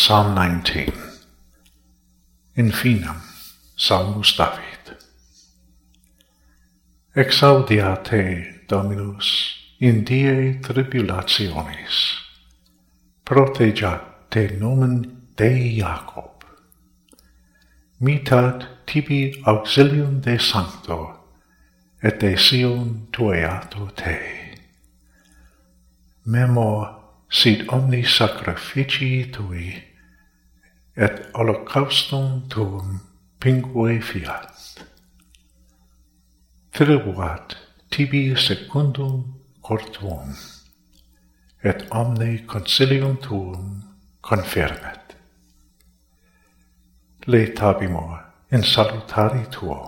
Psalm 19 In finam, Salmus David Exaudia te, Dominus, in die tribulationis. Protegia te nomen Dei Jacob. Mitat tibi auxilium de sancto, et de Sion tueato te. Memo sit omni sacrificii tui, et holocaustum tuum pingue fiat. Tribuat tibi secundum cortuum, et omne consilium tuum confermet. Letabimur in salutari tuo,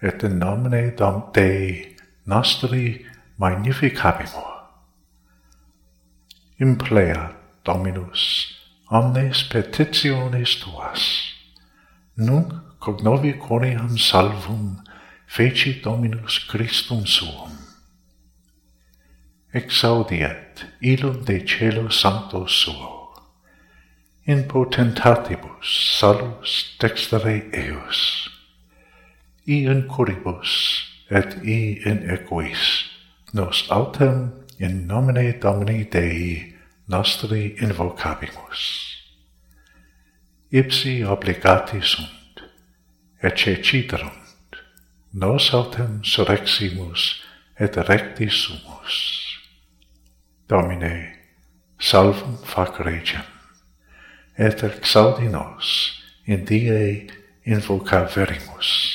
et in nomine dom Dei nostri magnificabimur. Implea Dominus omnes petitiones tuas. Nunc cognovi coream salvum feci Dominus Christum suum. Exaudiat ilum de celo sancto suo. In potentatibus salus dextere eus. I in curibus et i in equis nos autem in nomine Domini Dei nostri invocabimus. Ipsi obligati sunt, et citerunt, nos autem surreximus et recti sumus. Domine, salvum fac regem, et exaudi nos in die invocaverimus.